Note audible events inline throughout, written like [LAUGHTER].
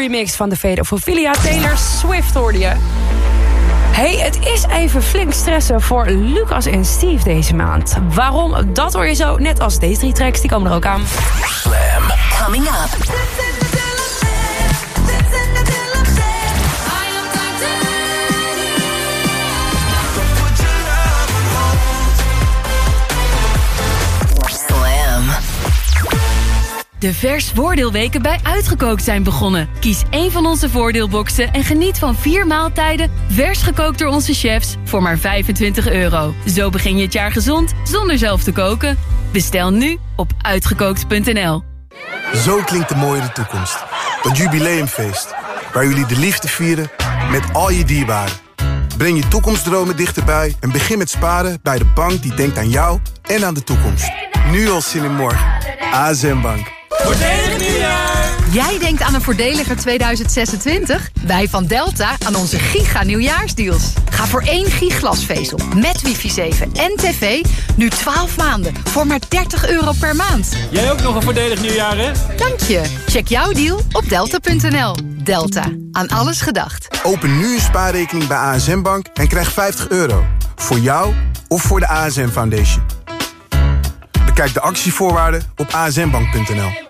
Remix van de Fade of. Taylor Swift hoorde je. Hey, het is even flink stressen voor Lucas en Steve deze maand. Waarom? Dat hoor je zo, net als deze drie tracks, die komen er ook aan. Slam. Coming up. De vers voordeelweken bij Uitgekookt zijn begonnen. Kies één van onze voordeelboxen en geniet van vier maaltijden... vers gekookt door onze chefs voor maar 25 euro. Zo begin je het jaar gezond zonder zelf te koken. Bestel nu op uitgekookt.nl. Zo klinkt de mooie toekomst. Dat jubileumfeest. Waar jullie de liefde vieren met al je dierbaren. Breng je toekomstdromen dichterbij en begin met sparen bij de bank die denkt aan jou en aan de toekomst. Nu al zin in morgen. ASM Bank. Jij denkt aan een voordeliger 2026? Wij van Delta aan onze giga nieuwjaarsdeals. Ga voor één giglasvezel met wifi 7 en tv nu 12 maanden voor maar 30 euro per maand. Jij ook nog een voordelig nieuwjaar, hè? Dank je. Check jouw deal op delta.nl. Delta. Aan alles gedacht. Open nu een spaarrekening bij ASM Bank en krijg 50 euro. Voor jou of voor de ASM Foundation. Bekijk de actievoorwaarden op asmbank.nl.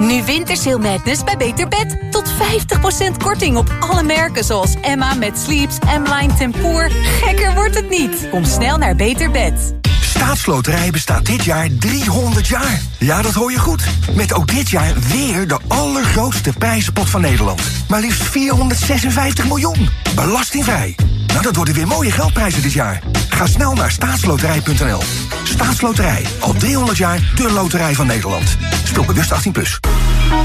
Nu Wintersail Madness bij Beter Bed. Tot 50% korting op alle merken zoals Emma met Sleeps, M-Line Tempoor. Gekker wordt het niet. Kom snel naar Beter Bed. Staatsloterij bestaat dit jaar 300 jaar. Ja, dat hoor je goed. Met ook dit jaar weer de allergrootste prijzenpot van Nederland. Maar liefst 456 miljoen. Belastingvrij. Nou, dat worden weer mooie geldprijzen dit jaar. Ga snel naar staatsloterij.nl. Staatsloterij. Al 300 jaar de loterij van Nederland. Speel bewust 18+. Plus.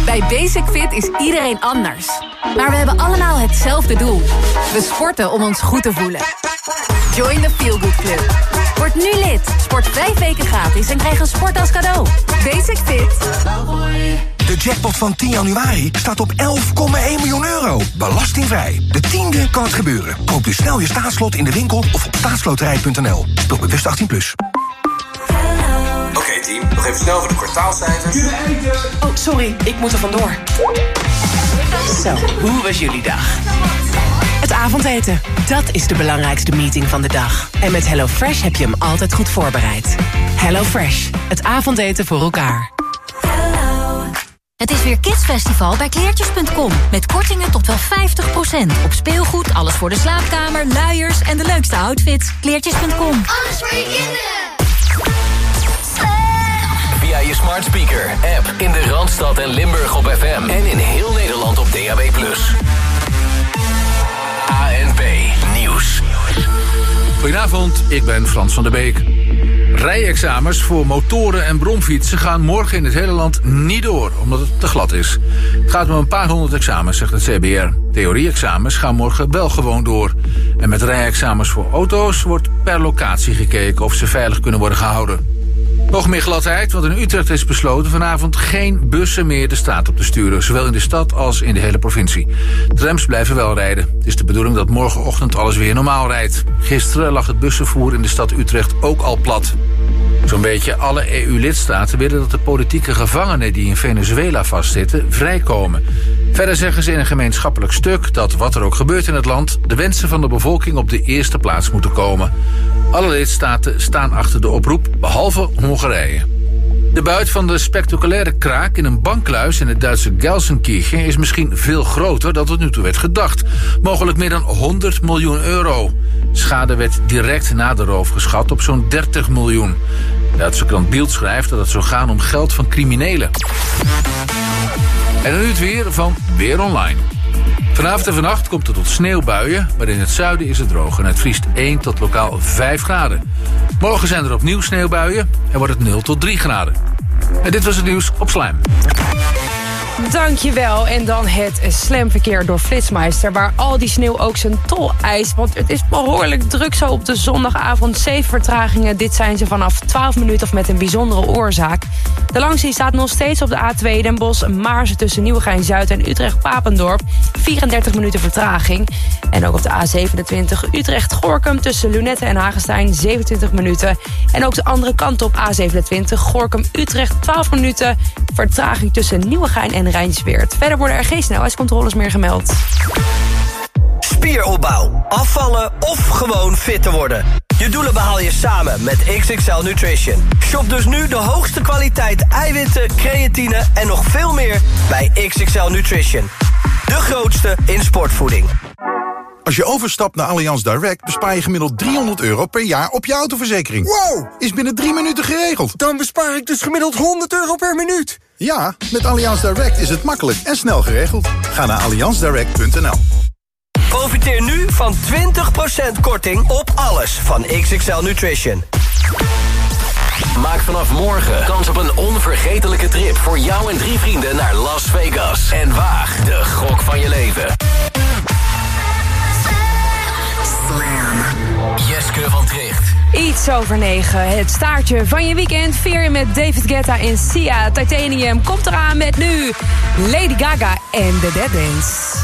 Bij Basic Fit is iedereen anders. Maar we hebben allemaal hetzelfde doel. We sporten om ons goed te voelen. Join the Feel Good Club. Word nu lid. Sport vijf weken gratis en krijg een sport als cadeau. Basic Fit. De jackpot van 10 januari staat op 11,1 miljoen euro. Belastingvrij. De tiende kan het gebeuren. Koop dus snel je staatslot in de winkel of op staatsloterij.nl. Speel bewust 18+. Plus. Team, nog even snel voor de kwartaalcijfers. Oh, sorry, ik moet er vandoor. Zo, hoe was jullie dag? Het avondeten, dat is de belangrijkste meeting van de dag. En met HelloFresh heb je hem altijd goed voorbereid. HelloFresh, het avondeten voor elkaar. Het is weer Kidsfestival bij kleertjes.com. Met kortingen tot wel 50%. Op speelgoed, alles voor de slaapkamer, luiers en de leukste outfits. Kleertjes.com. Alles voor je kinderen. Via je smart speaker, app in de Randstad en Limburg op FM. En in heel Nederland op DAB+. ANP Nieuws. Goedenavond, ik ben Frans van der Beek. Rijexamens voor motoren en bromfietsen gaan morgen in het hele land niet door, omdat het te glad is. Het gaat om een paar honderd examens, zegt het CBR. Theorie-examens gaan morgen wel gewoon door. En met rijexamens voor auto's wordt per locatie gekeken of ze veilig kunnen worden gehouden. Nog meer gladheid, want in Utrecht is besloten vanavond geen bussen meer de straat op te sturen. Zowel in de stad als in de hele provincie. Trams blijven wel rijden. Het is de bedoeling dat morgenochtend alles weer normaal rijdt. Gisteren lag het bussenvoer in de stad Utrecht ook al plat. Zo'n beetje alle EU-lidstaten willen dat de politieke gevangenen die in Venezuela vastzitten vrijkomen. Verder zeggen ze in een gemeenschappelijk stuk dat wat er ook gebeurt in het land, de wensen van de bevolking op de eerste plaats moeten komen. Alle lidstaten staan achter de oproep, behalve Hongarije. De buit van de spectaculaire kraak in een bankluis in het Duitse Gelsenkirchen is misschien veel groter dan tot nu toe werd gedacht. Mogelijk meer dan 100 miljoen euro. Schade werd direct na de roof geschat op zo'n 30 miljoen. De Duitse krant Bild schrijft dat het zou gaan om geld van criminelen. En dan nu het weer van Weer Online. Vanavond en vannacht komt het tot sneeuwbuien, maar in het zuiden is het droog en het vriest 1 tot lokaal 5 graden. Morgen zijn er opnieuw sneeuwbuien en wordt het 0 tot 3 graden. En dit was het nieuws op Slam. Dankjewel. En dan het slamverkeer door Flitsmeister... waar al die sneeuw ook zijn tol eist. Want het is behoorlijk druk zo op de zondagavond. Zeven vertragingen. Dit zijn ze vanaf 12 minuten of met een bijzondere oorzaak. De langste staat nog steeds op de A2 Den Bosch... Maarsen tussen Nieuwegein-Zuid en Utrecht-Papendorp. 34 minuten vertraging. En ook op de A27 Utrecht-Gorkum tussen Lunette en Hagestein... 27 minuten. En ook de andere kant op A27 Gorkum-Utrecht 12 minuten... vertraging tussen Nieuwegein en Rijnsweert. Verder worden er geen snelheidscontroles meer gemeld. Spieropbouw, afvallen of gewoon fit te worden. Je doelen behaal je samen met XXL Nutrition. Shop dus nu de hoogste kwaliteit eiwitten, creatine en nog veel meer bij XXL Nutrition. De grootste in sportvoeding. Als je overstapt naar Allianz Direct bespaar je gemiddeld 300 euro per jaar op je autoverzekering. Wow! Is binnen drie minuten geregeld. Dan bespaar ik dus gemiddeld 100 euro per minuut. Ja, met Allianz Direct is het makkelijk en snel geregeld. Ga naar allianzdirect.nl. Profiteer nu van 20% korting op alles van XXL Nutrition. Maak vanaf morgen kans op een onvergetelijke trip voor jou en drie vrienden naar Las Vegas. En waag de gok van je leven. Jeske van Tricht. Iets over negen. Het staartje van je weekend vier je met David Guetta in Sia. Titanium komt eraan met nu Lady Gaga en The Dead Dance.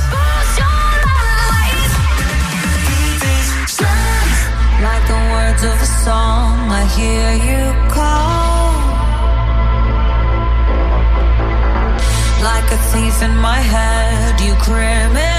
Like the words of a song, I hear you call. Like a thief in my head, you criminal.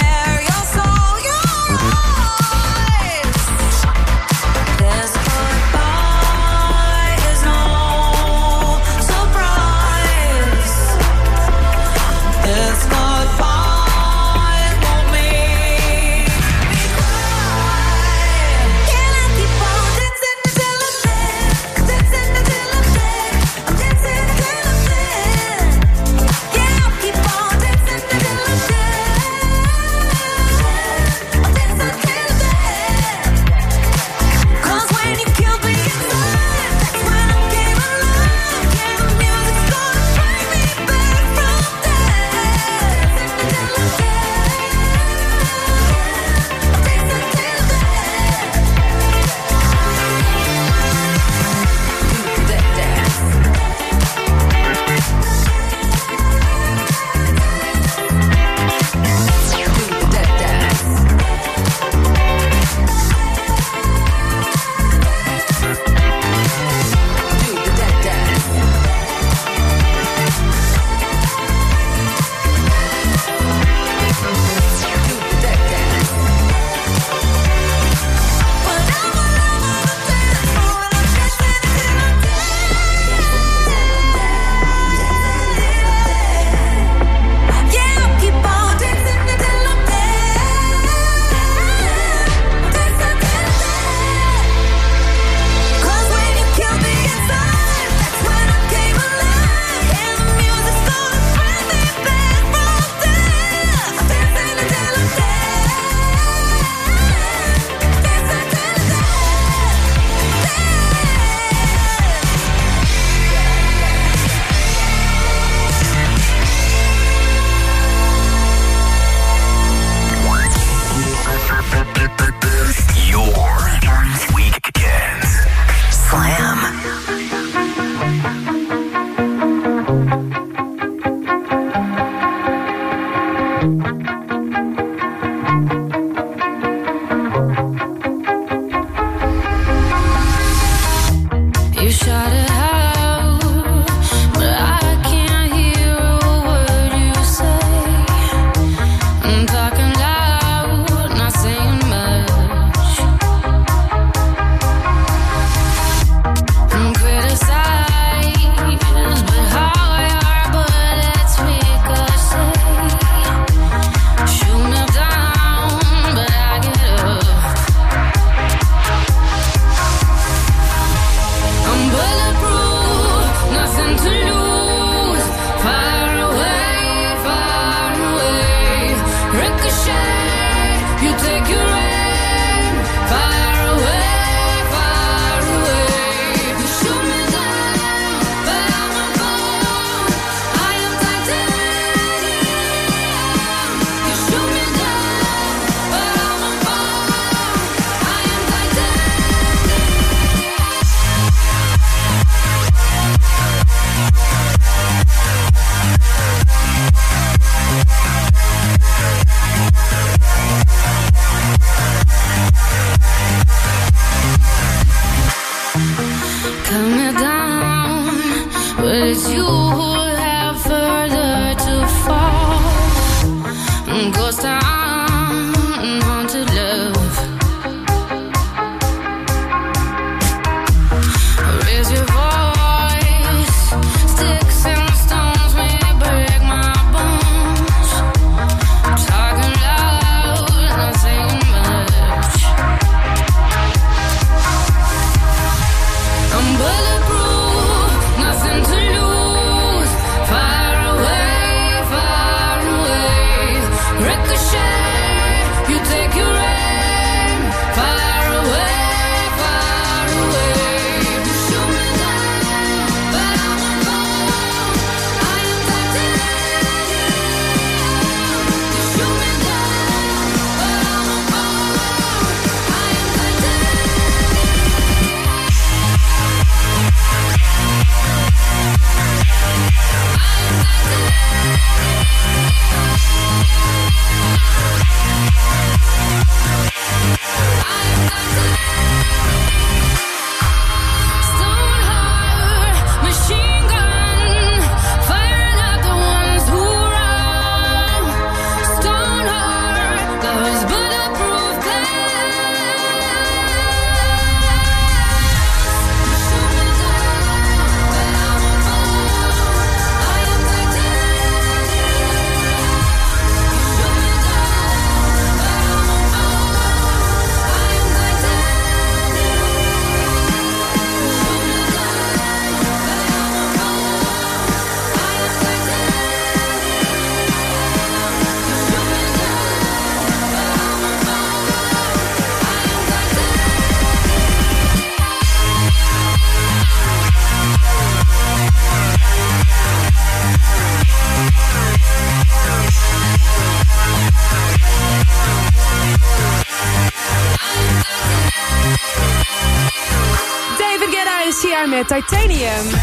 met Titanium.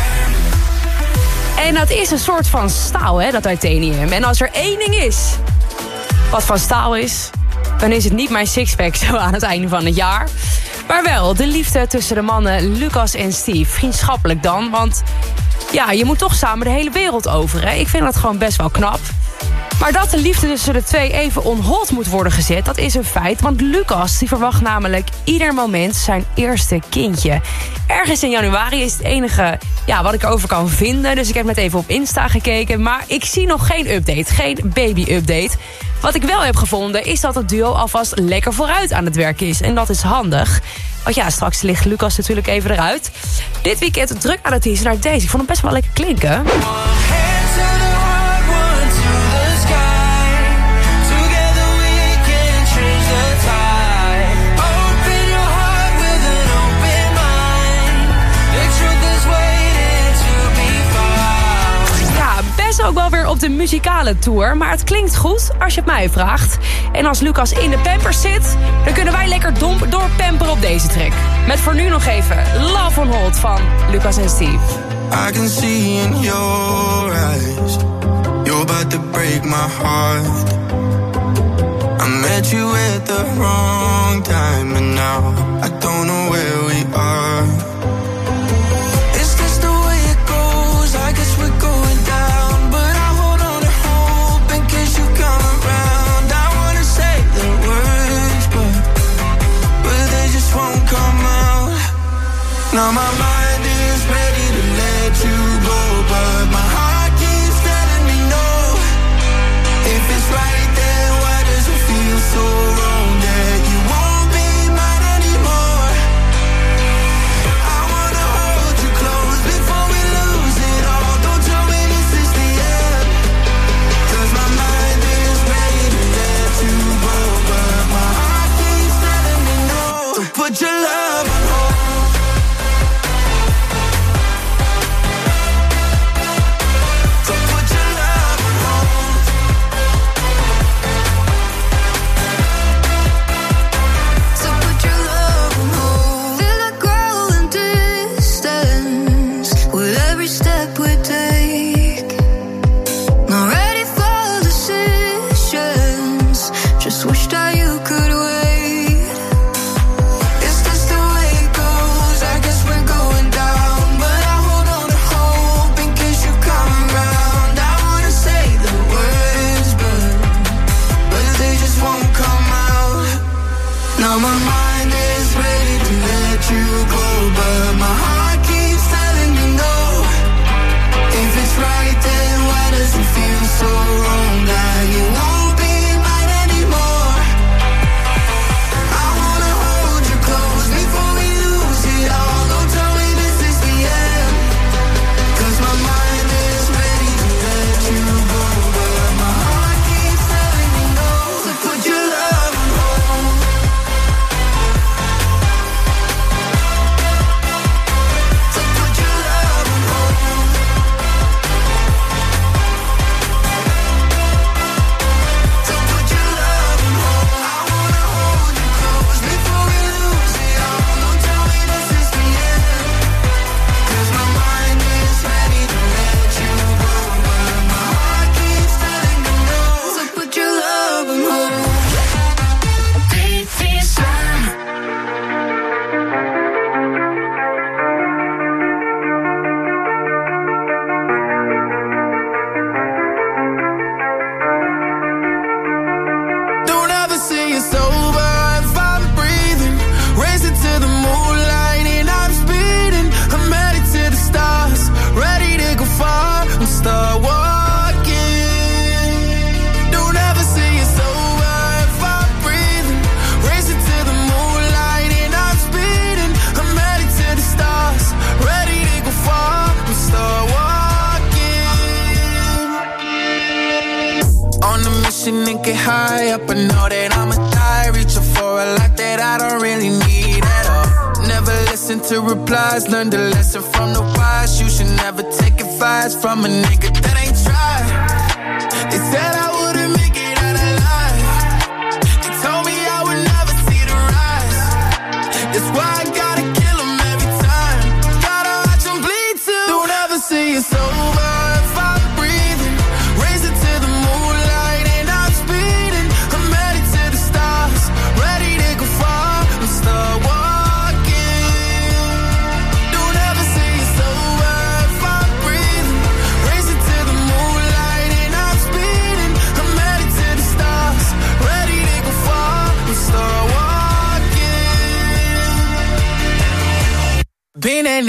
En dat is een soort van staal, hè, dat titanium. En als er één ding is wat van staal is... dan is het niet mijn sixpack [LAUGHS] zo aan het einde van het jaar. Maar wel de liefde tussen de mannen Lucas en Steve. Vriendschappelijk dan, want ja, je moet toch samen de hele wereld over. Hè? Ik vind dat gewoon best wel knap. Maar dat de liefde tussen de twee even on hold moet worden gezet... dat is een feit, want Lucas die verwacht namelijk ieder moment zijn eerste kindje. Ergens in januari is het enige ja, wat ik erover kan vinden. Dus ik heb net even op Insta gekeken. Maar ik zie nog geen update, geen baby-update. Wat ik wel heb gevonden is dat het duo alvast lekker vooruit aan het werk is. En dat is handig. Want ja, straks ligt Lucas natuurlijk even eruit. Dit weekend druk aan het teasen naar deze. Ik vond hem best wel lekker klinken. Best ook wel weer op de muzikale tour. Maar het klinkt goed als je het mij vraagt. En als Lucas in de pampers zit, dan kunnen wij lekker domp doorpamperen op deze track. Met voor nu nog even Love on Hold van Lucas en Steve. I can see in your eyes You're about to break my heart I met you at the wrong time And now I don't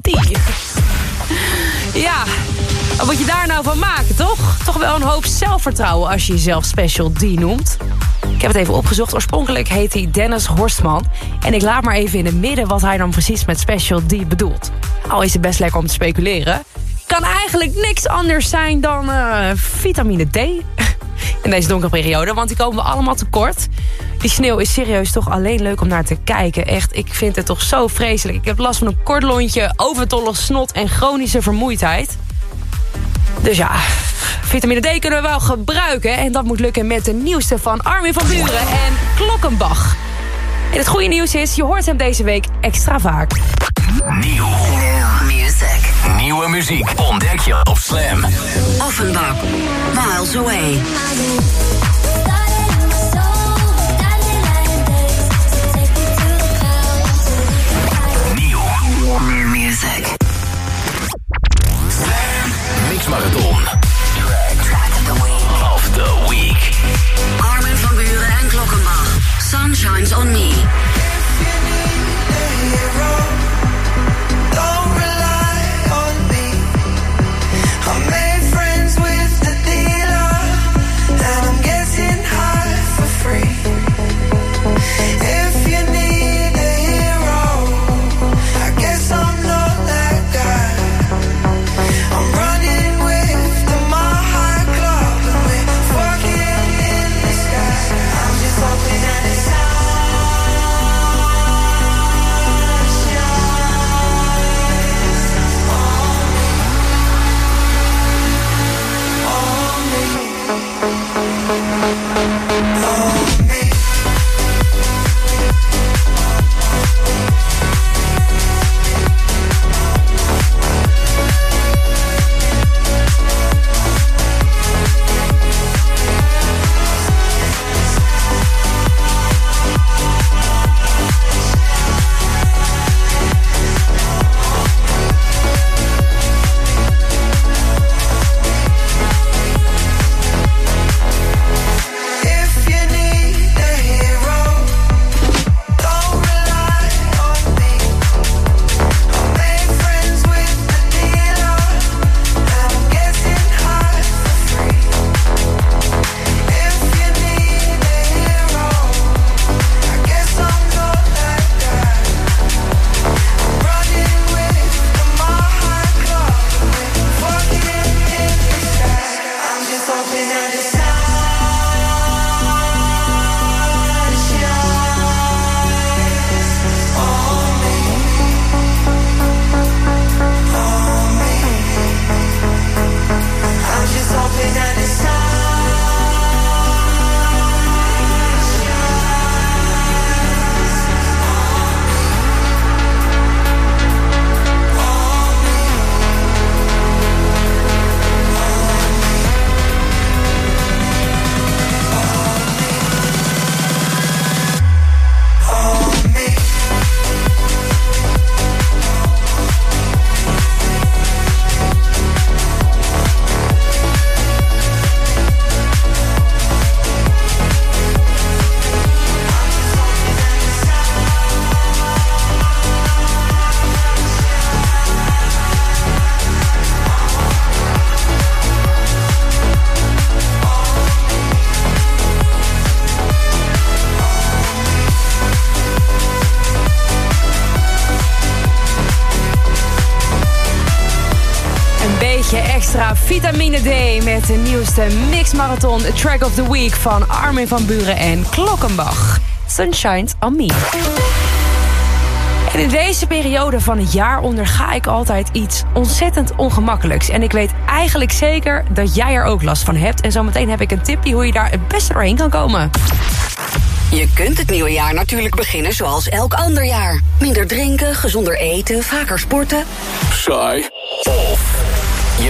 D. Ja, wat je daar nou van maakt, toch? Toch wel een hoop zelfvertrouwen als je jezelf Special D noemt. Ik heb het even opgezocht. Oorspronkelijk heet hij Dennis Horstman. En ik laat maar even in het midden wat hij dan precies met Special D bedoelt. Al is het best lekker om te speculeren. Kan eigenlijk niks anders zijn dan eh, vitamine D. [LAUGHS] in deze donkere periode, want die komen we allemaal tekort. Die sneeuw is serieus toch alleen leuk om naar te kijken. Echt, ik vind het toch zo vreselijk. Ik heb last van een kort lontje, overtollig snot en chronische vermoeidheid. Dus ja, vitamine D kunnen we wel gebruiken. En dat moet lukken met de nieuwste van Armin van Buren en Klokkenbach. En het goede nieuws is, je hoort hem deze week extra vaak. Nieuw. music. Nieuwe muziek ontdek je op Slam. Offenbach, Miles Away. Vitamine D met de nieuwste Mix Marathon Track of the Week van Armin van Buren en Klokkenbach. Sunshines on me. En in deze periode van het jaar onderga ik altijd iets ontzettend ongemakkelijks. En ik weet eigenlijk zeker dat jij er ook last van hebt. En zometeen heb ik een tipje hoe je daar het beste doorheen kan komen. Je kunt het nieuwe jaar natuurlijk beginnen zoals elk ander jaar. Minder drinken, gezonder eten, vaker sporten. Saai.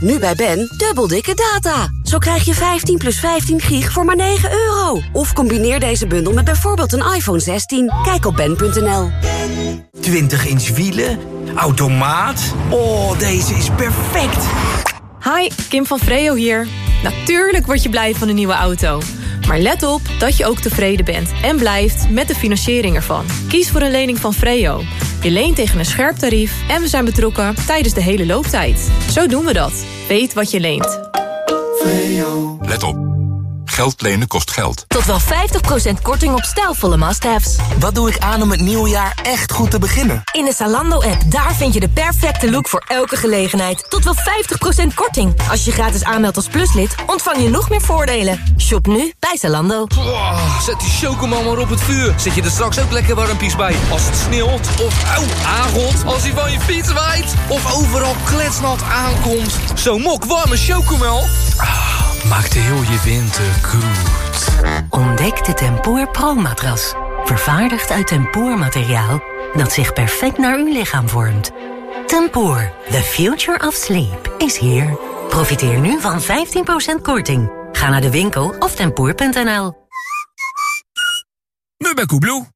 Nu bij Ben, dubbel dikke data. Zo krijg je 15 plus 15 gig voor maar 9 euro. Of combineer deze bundel met bijvoorbeeld een iPhone 16. Kijk op ben.nl. 20 inch wielen, automaat. Oh, deze is perfect. Hi, Kim van Freo hier. Natuurlijk word je blij van een nieuwe auto. Maar let op dat je ook tevreden bent en blijft met de financiering ervan. Kies voor een lening van Freo. Je leent tegen een scherp tarief en we zijn betrokken tijdens de hele looptijd. Zo doen we dat. Weet wat je leent. Let op. Geld lenen kost geld. Tot wel 50% korting op stijlvolle must-haves. Wat doe ik aan om het nieuwe jaar echt goed te beginnen? In de Zalando-app, daar vind je de perfecte look voor elke gelegenheid. Tot wel 50% korting. Als je gratis aanmeldt als pluslid, ontvang je nog meer voordelen. Shop nu bij Zalando. zet die chocomel maar op het vuur. Zet je er straks ook lekker warmpies bij. Als het sneeuwt of aangot. Als hij van je fiets waait. Of overal kletsnat aankomt. Zo'n mok warme chocomel. Ah, maakt heel je winter goed. Ontdek de Tempoor Pro-matras. Vervaardigd uit tempoormateriaal dat zich perfect naar uw lichaam vormt. Tempoor, the future of sleep, is here. Profiteer nu van 15% korting. Ga naar de winkel of tempoor.nl. Nu bij Koebloe.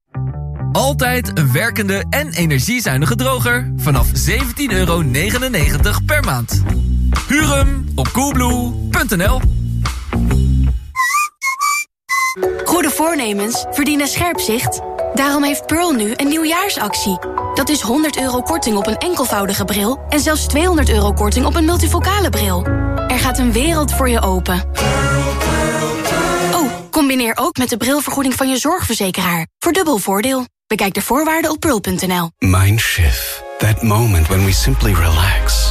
Altijd een werkende en energiezuinige droger vanaf 17,99 euro per maand. Huur hem op coolblue.nl. Goede voornemens verdienen scherp zicht. Daarom heeft Pearl nu een nieuwjaarsactie. Dat is 100 euro korting op een enkelvoudige bril... en zelfs 200 euro korting op een multifocale bril. Er gaat een wereld voor je open. Oh, combineer ook met de brilvergoeding van je zorgverzekeraar. Voor dubbel voordeel. Bekijk de voorwaarden op pearl.nl. Mindshift. That moment when we simply relax.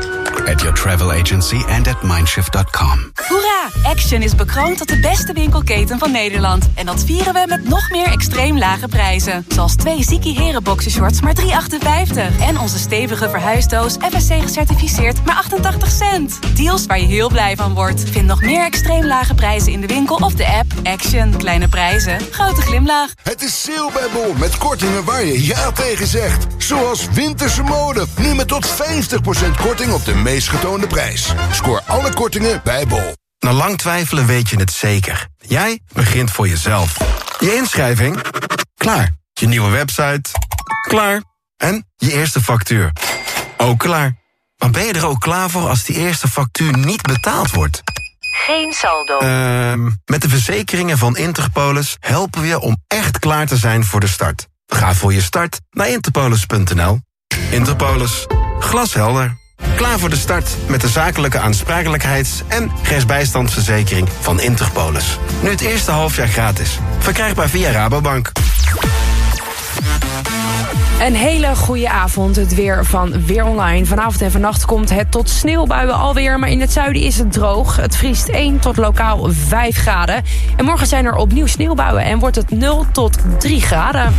At your travel agency and at mindshift.com. Hoera! Action is bekroond tot de beste winkelketen van Nederland. En dat vieren we met nog meer extreem lage prijzen. Zoals twee Ziki Heren boxershorts maar 3,58. En onze stevige verhuisdoos FSC gecertificeerd maar 88 cent. Deals waar je heel blij van wordt. Vind nog meer extreem lage prijzen in de winkel of de app. Action. Kleine prijzen. Grote glimlach. Het is sale bij Bol met kortingen waar je ja tegen zegt. Zoals winterse mode. Nu met tot 50% korting op de meest getoonde prijs. Scoor alle kortingen bij Bol. Na lang twijfelen weet je het zeker. Jij begint voor jezelf. Je inschrijving? Klaar. Je nieuwe website? Klaar. En je eerste factuur? Ook klaar. Maar ben je er ook klaar voor als die eerste factuur niet betaald wordt? Geen saldo. Ehm, met de verzekeringen van Interpolis helpen we je om echt klaar te zijn voor de start. Ga voor je start naar interpolis.nl. Interpolis. Glashelder. Klaar voor de start met de zakelijke aansprakelijkheids- en rechtsbijstandsverzekering van Interpolis. Nu het eerste halfjaar gratis. Verkrijgbaar via Rabobank. Een hele goede avond. Het weer van Weer Online. Vanavond en vannacht komt het tot sneeuwbuien alweer. Maar in het zuiden is het droog. Het vriest 1 tot lokaal 5 graden. En morgen zijn er opnieuw sneeuwbuien. En wordt het 0 tot 3 graden.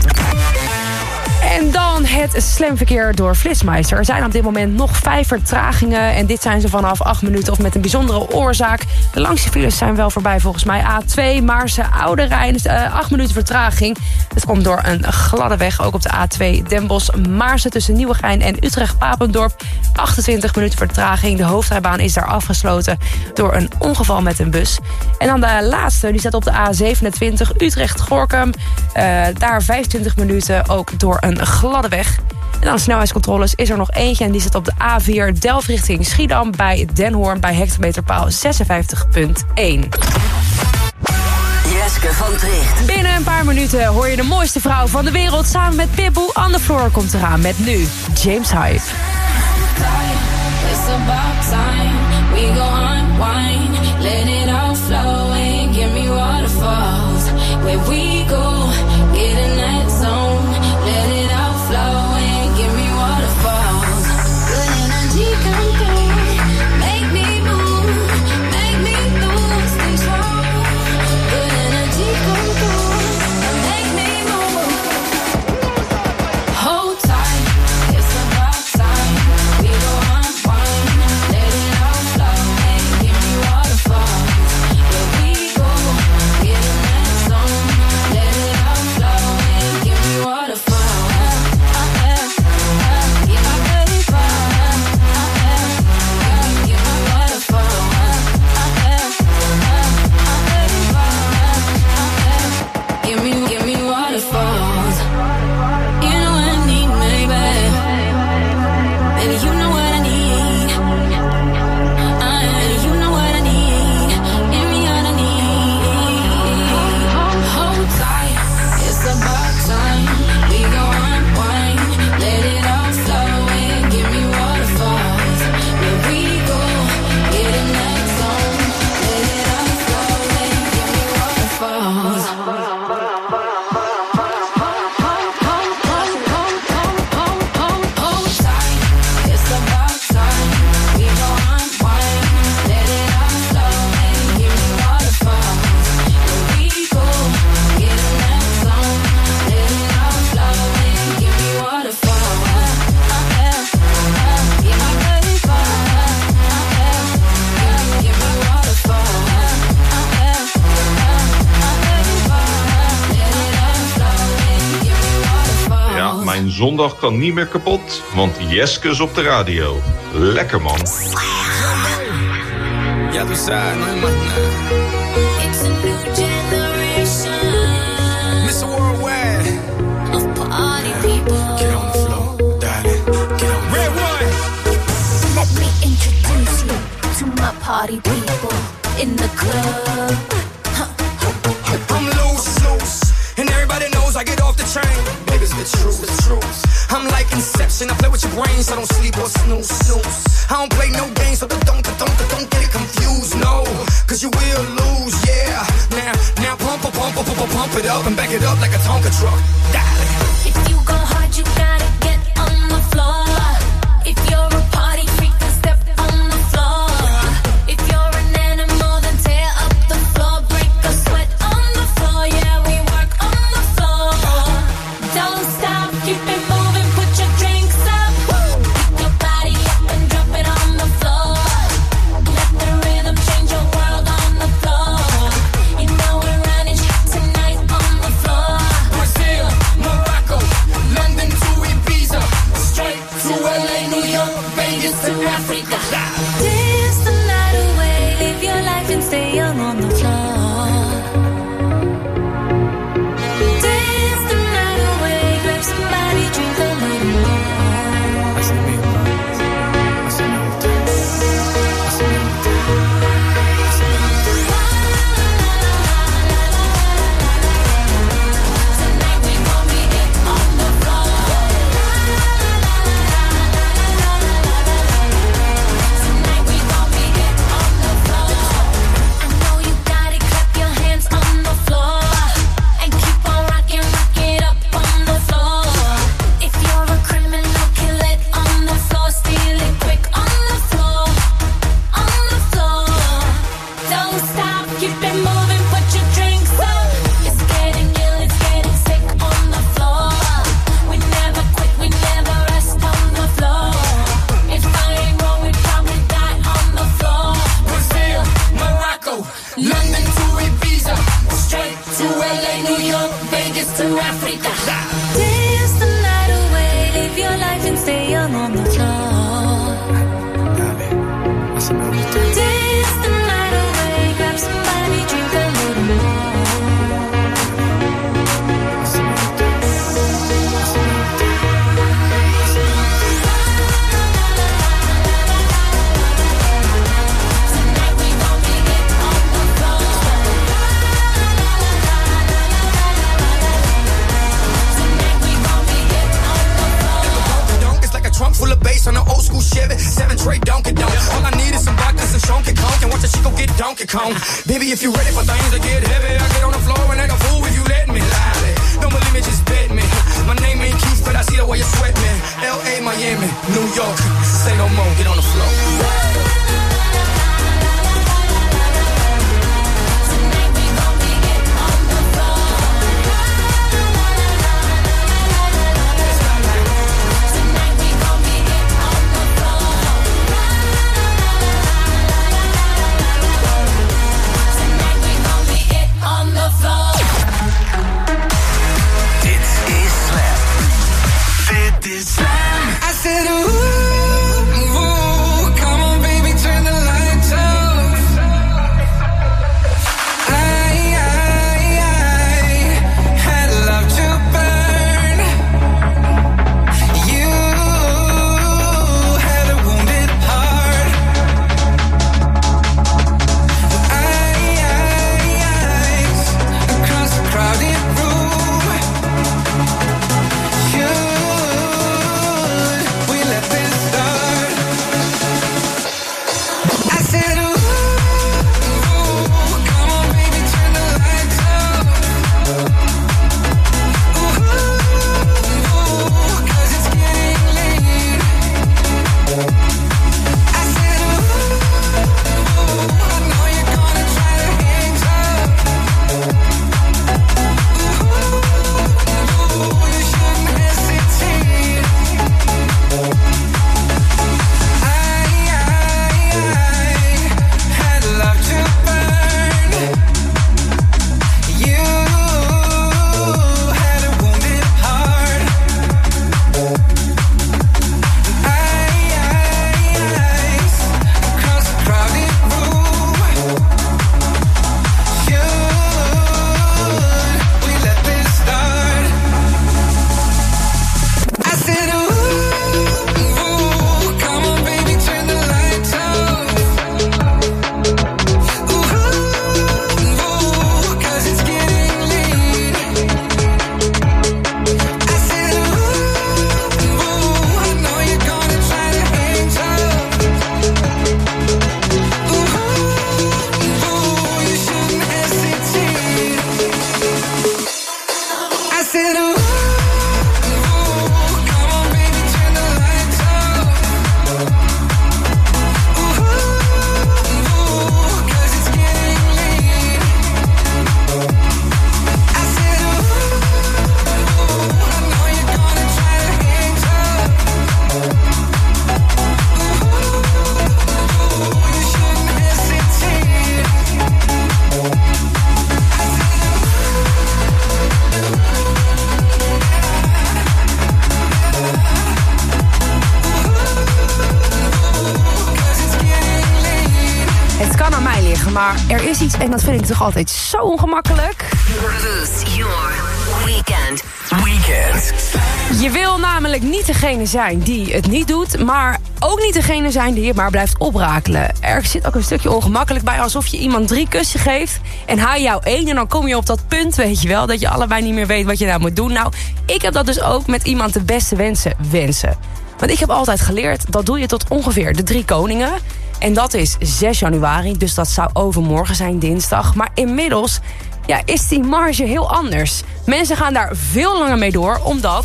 En dan het slamverkeer door Flitsmeister. Er zijn op dit moment nog vijf vertragingen. En dit zijn ze vanaf 8 minuten of met een bijzondere oorzaak. De langste files zijn wel voorbij volgens mij. A2 Maarse Oude Rijn. Uh, 8 minuten vertraging. Het komt door een gladde weg. Ook op de A2 Den Bosch Maarse tussen Nieuwegein en Utrecht-Papendorp. 28 minuten vertraging. De hoofdrijbaan is daar afgesloten door een ongeval met een bus. En dan de laatste. Die staat op de A27 Utrecht-Gorkum. Uh, daar 25 minuten ook door een gladde weg. En dan snelheidscontroles is er nog eentje. En die zit op de A4 Delft richting Schiedam bij Den Hoorn bij hectometerpaal 56.1. Jeske van Tricht. Binnen een paar minuten hoor je de mooiste vrouw van de wereld... samen met Pitbull on the floor komt eraan met nu James Hype. It's about time we go unwind, zondag kan niet meer kapot, want Jeske is op de radio. Lekker man. Party people. The Red people in the club. I'm loose. And everybody knows I get off the train. Baby, it's. I play with your brains, I don't sleep or snooze, snooze. I don't play no games, so don't, don't, don't, don't get it confused, no. Cause you will lose, yeah. Now, now pump, pump, pump, pump, pump it up and back it up like a Tonka truck. Darling. If you go En dat vind ik toch altijd zo ongemakkelijk. Dus, weekend. Weekend. Je wil namelijk niet degene zijn die het niet doet, maar ook niet degene zijn die het maar blijft oprakelen. Er zit ook een stukje ongemakkelijk bij, alsof je iemand drie kussen geeft en hij jou één. En dan kom je op dat punt, weet je wel, dat je allebei niet meer weet wat je nou moet doen. Nou, ik heb dat dus ook met iemand de beste wensen wensen. Want ik heb altijd geleerd, dat doe je tot ongeveer de drie koningen. En dat is 6 januari, dus dat zou overmorgen zijn, dinsdag. Maar inmiddels ja, is die marge heel anders. Mensen gaan daar veel langer mee door, omdat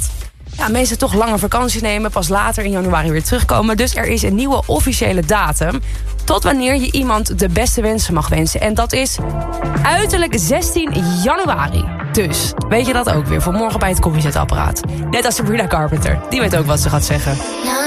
ja, mensen toch lange vakantie nemen... pas later in januari weer terugkomen. Dus er is een nieuwe officiële datum... tot wanneer je iemand de beste wensen mag wensen. En dat is uiterlijk 16 januari. Dus weet je dat ook weer voor morgen bij het koffiezetapparaat. Net als Sabrina Carpenter. Die weet ook wat ze gaat zeggen. Nou.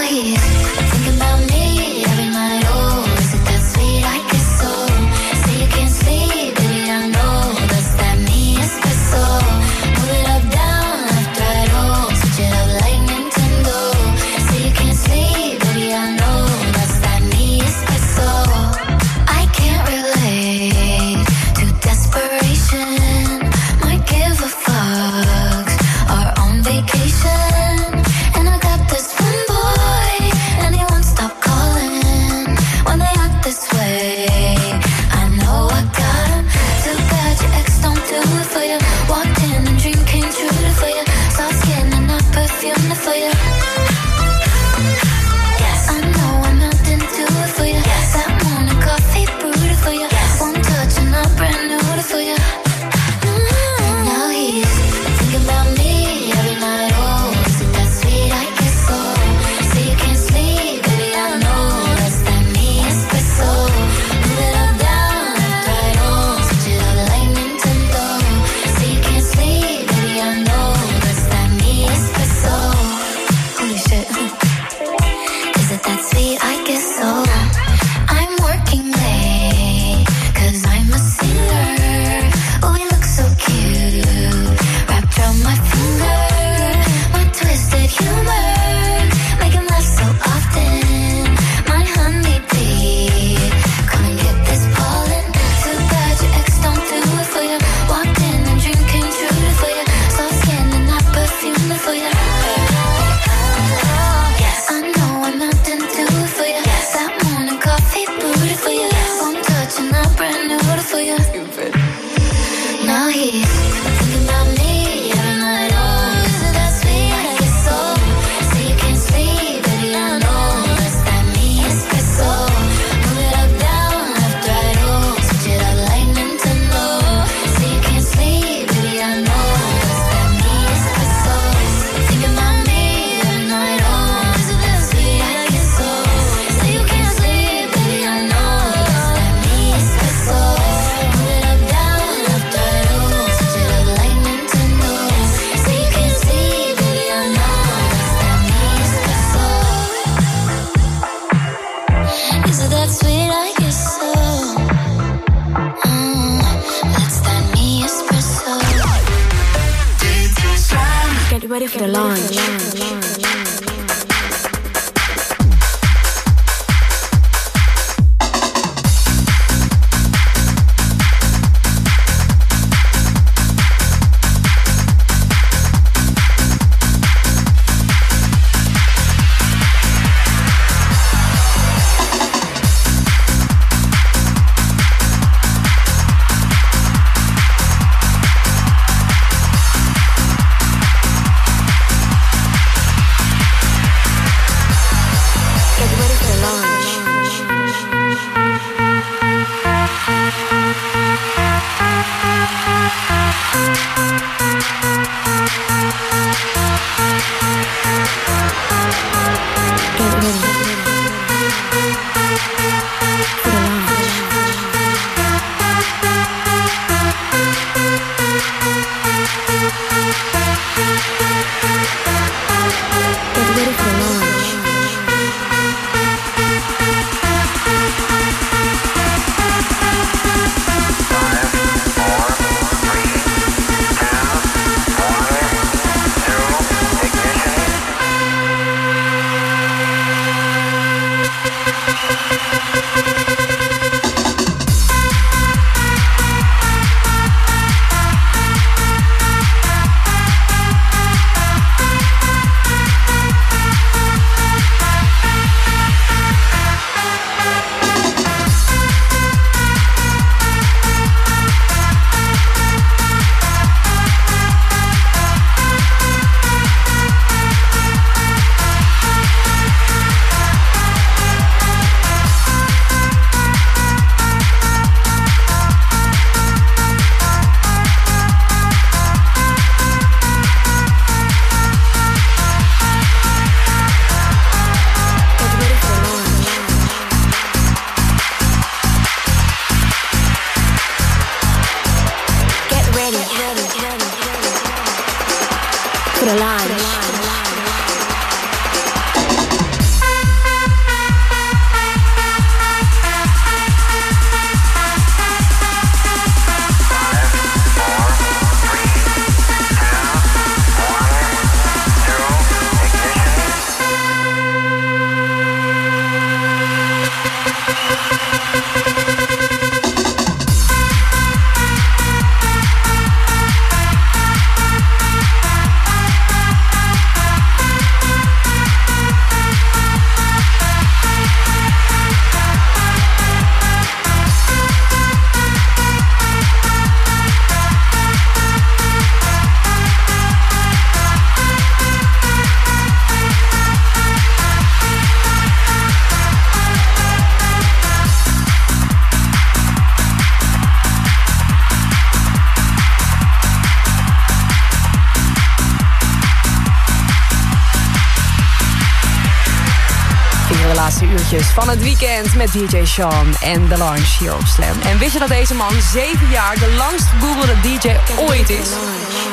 Van het weekend met DJ Sean en The Lounge hier op Slam. En wist je dat deze man zeven jaar de langst gegoogelde DJ ooit is?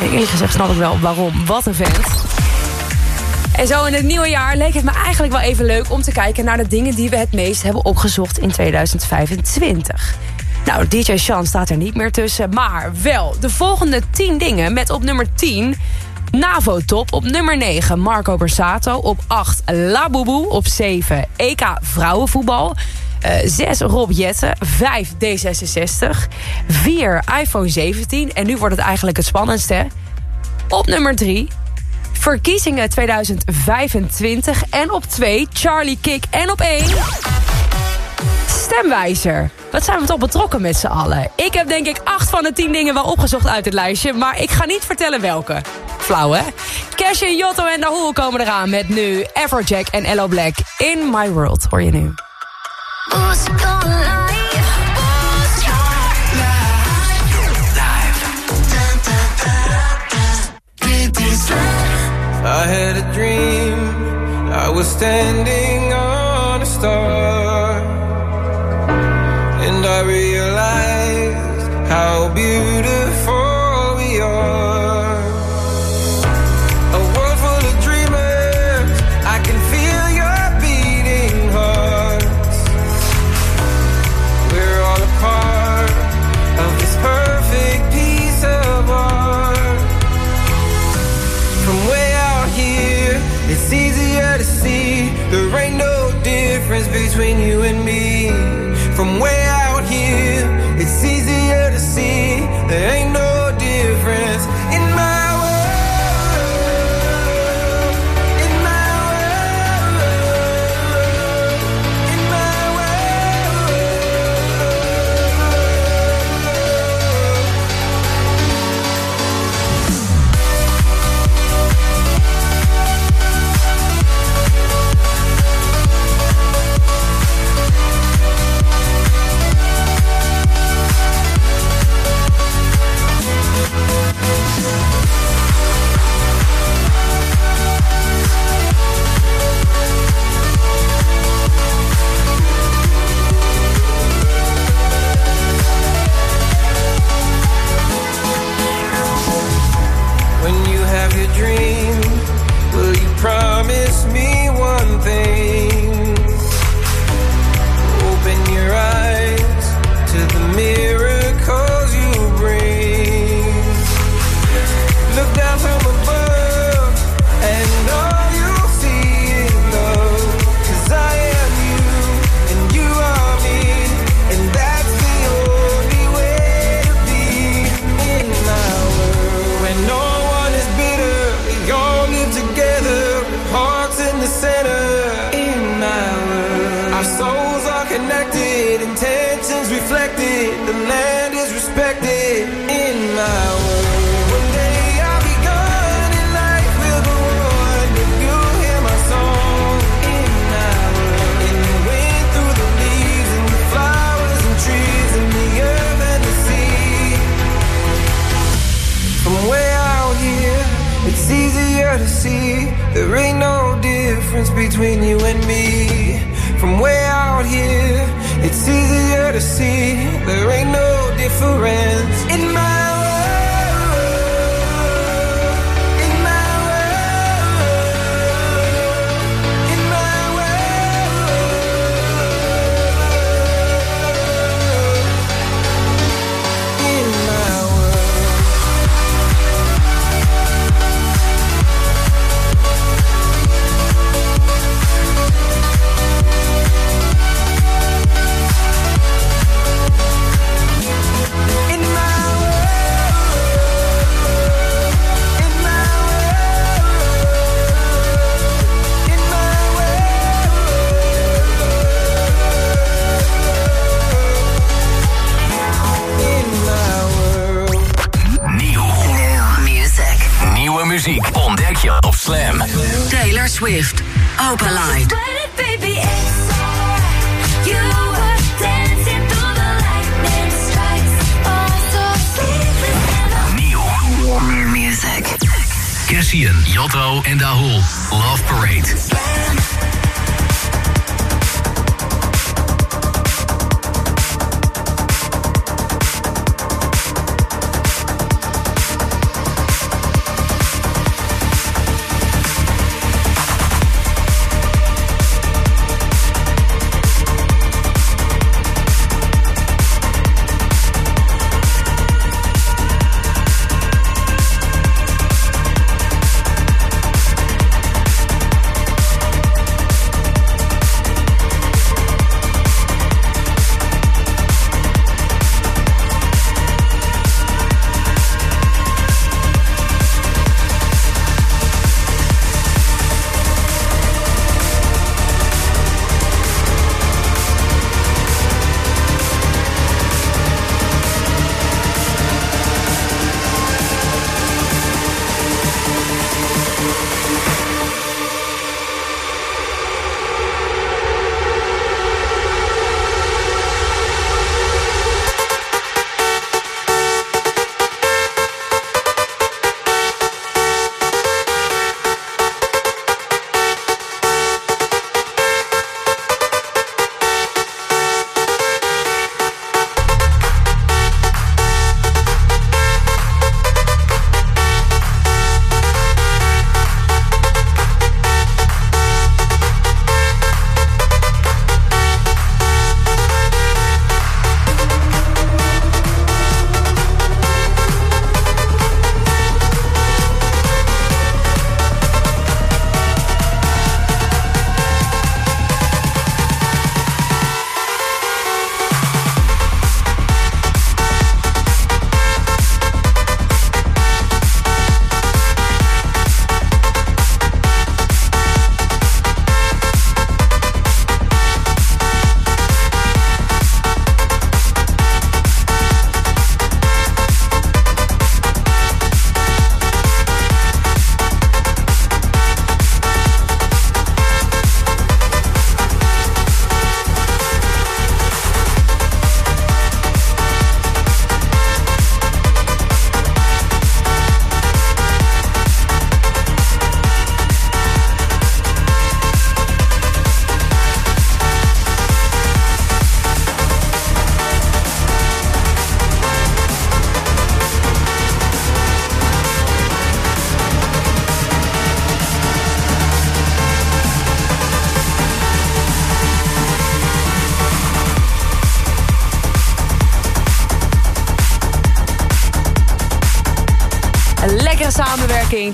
En eerlijk gezegd snap ik wel waarom. Wat een vent. En zo in het nieuwe jaar leek het me eigenlijk wel even leuk om te kijken naar de dingen die we het meest hebben opgezocht in 2025. Nou, DJ Sean staat er niet meer tussen, maar wel de volgende 10 dingen met op nummer 10 NAVO-top. Op nummer 9 Marco Borsato. Op 8 La Boubou. Op 7 EK Vrouwenvoetbal. Uh, 6 Rob Jetten. 5 D66. 4 iPhone 17. En nu wordt het eigenlijk het spannendste. Op nummer 3 Verkiezingen 2025. En op 2 Charlie Kick. En op 1 Stemwijzer. Wat zijn we toch betrokken met z'n allen? Ik heb denk ik 8 van de 10 dingen wel opgezocht uit het lijstje. Maar ik ga niet vertellen welke. Flauw, hè? Cash en Jotto en Dahul komen eraan met nu Everjack en Ello Black. In My World, hoor je nu. I had a dream. I was standing on a star. I realized how beautiful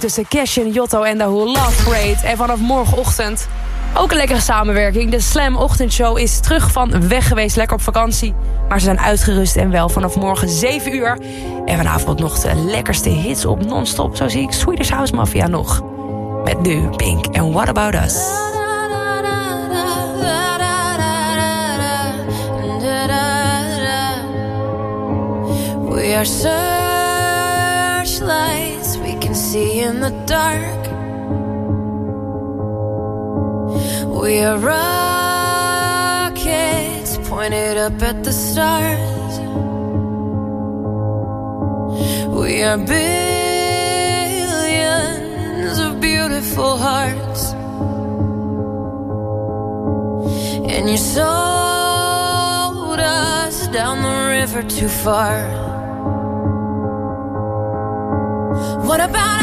tussen Cashin, Jotto en de Who Love. En vanaf morgenochtend ook een lekkere samenwerking. De Slam Ochtendshow is terug van weg geweest, lekker op vakantie. Maar ze zijn uitgerust en wel vanaf morgen 7 uur. En vanavond nog de lekkerste hits op non-stop. Zo zie ik Swedish House Mafia nog. Met nu Pink en What About Us. We are can see in the dark. We are rockets pointed up at the stars. We are billions of beautiful hearts. And you sold us down the river too far. What about